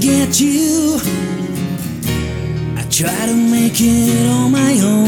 get you. I try to make it on my own.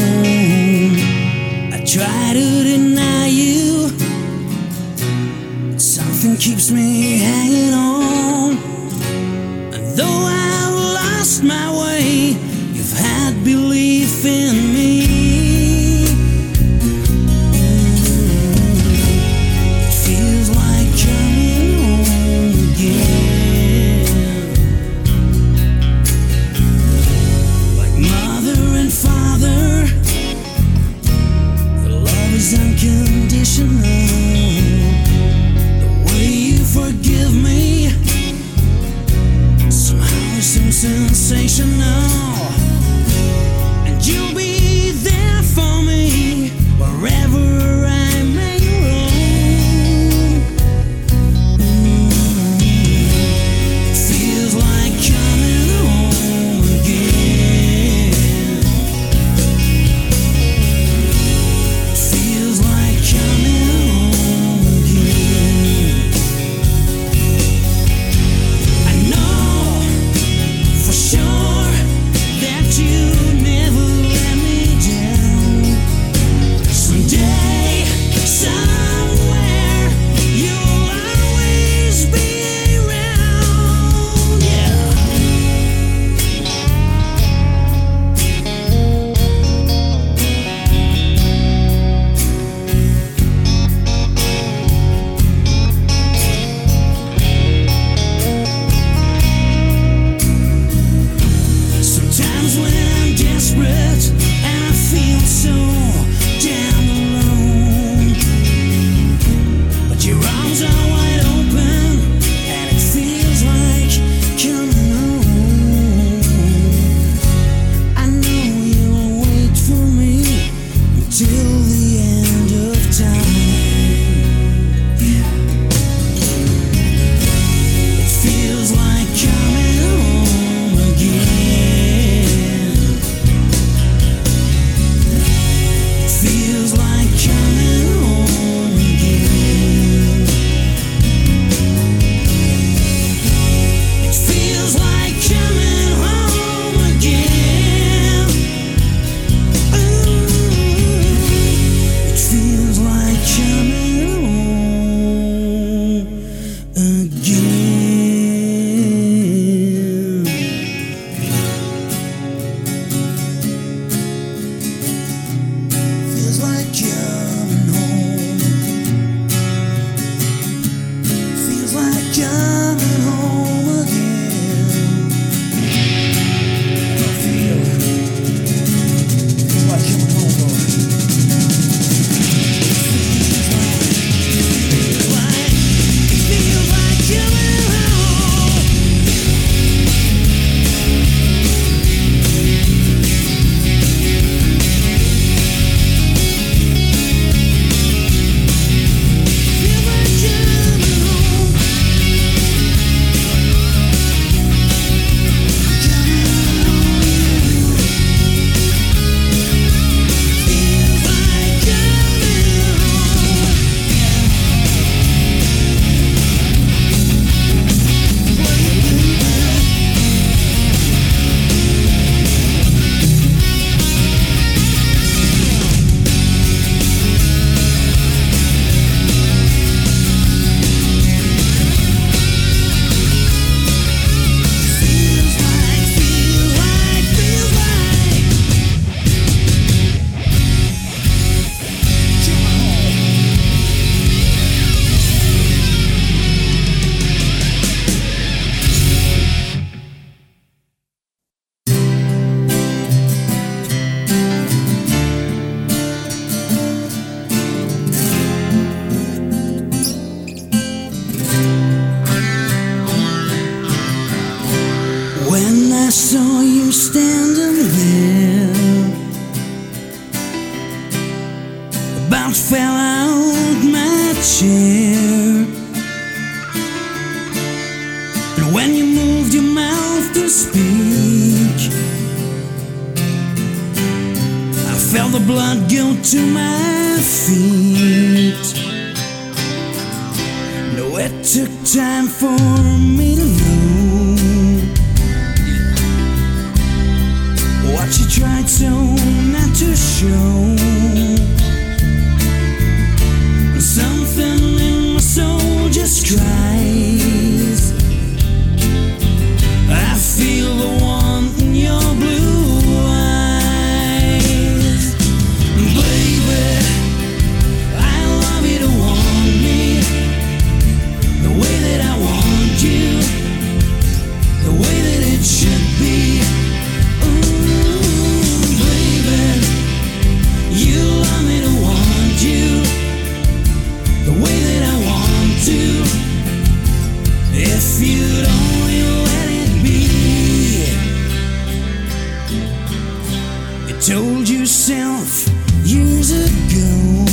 told yourself years ago.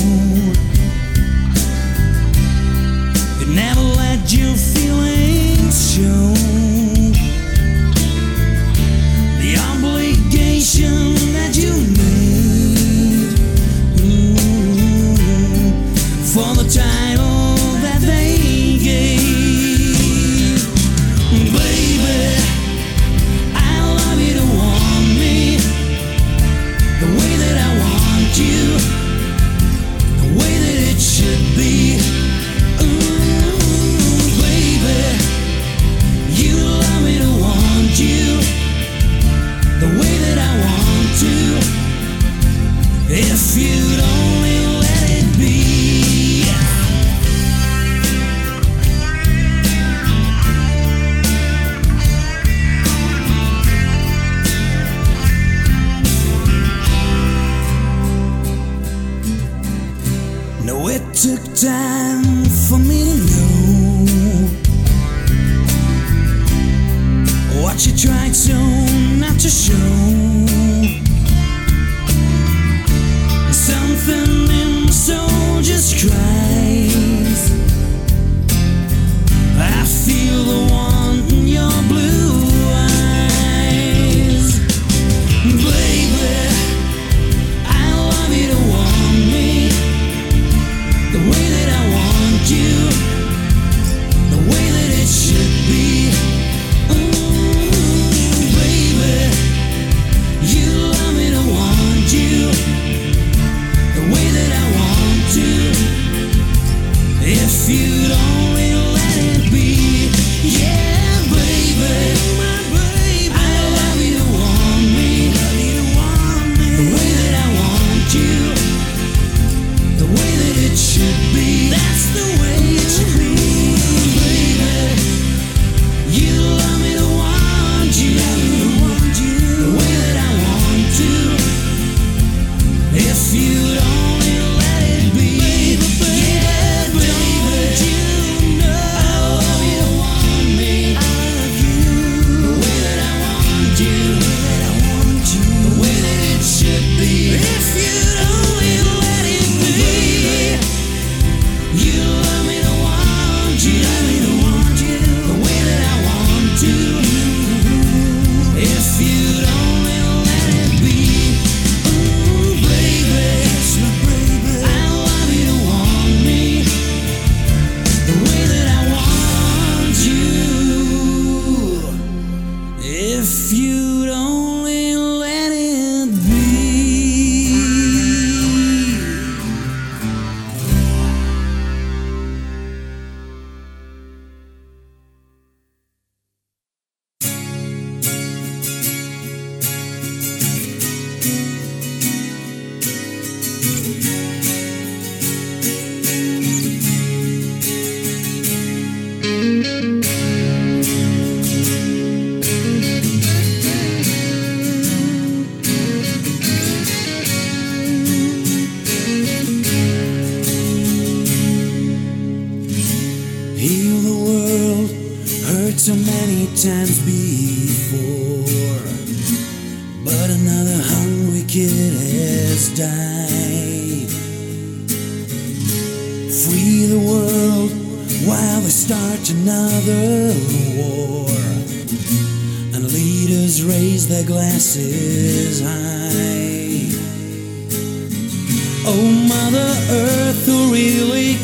It never let you feel.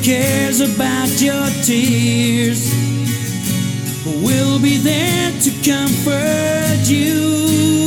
cares about your tears We'll be there to comfort you.